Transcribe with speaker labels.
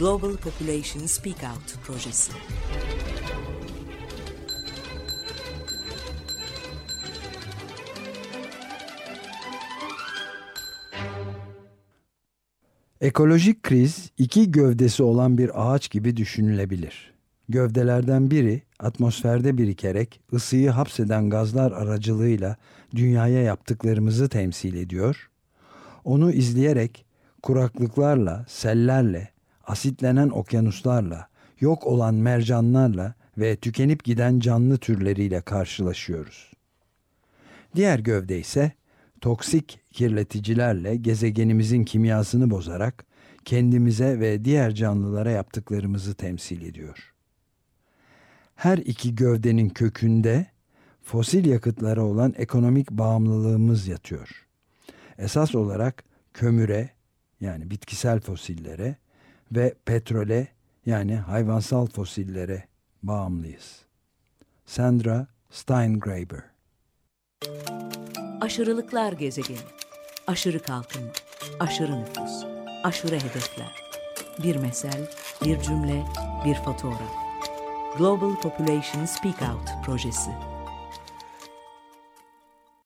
Speaker 1: Global Population Speak Out projesi.
Speaker 2: Ekolojik kriz iki gövdesi olan bir ağaç gibi düşünülebilir. Gövdelerden biri atmosferde birikerek ısıyı hapseden gazlar aracılığıyla dünyaya yaptıklarımızı temsil ediyor. Onu izleyerek kuraklıklarla, sellerle, asitlenen okyanuslarla, yok olan mercanlarla ve tükenip giden canlı türleriyle karşılaşıyoruz. Diğer gövde ise toksik kirleticilerle gezegenimizin kimyasını bozarak kendimize ve diğer canlılara yaptıklarımızı temsil ediyor. Her iki gövdenin kökünde fosil yakıtlara olan ekonomik bağımlılığımız yatıyor. Esas olarak kömüre yani bitkisel fosillere ve petrole yani hayvansal fosillere bağımlıyız. Sandra Steingraber
Speaker 1: Aşırılıklar gezegeni. Aşırı kalkınma, aşırı nüfus, aşırı hedefler. Bir mesel, bir cümle, bir fotoğraf. Global Population Speak Out projesi.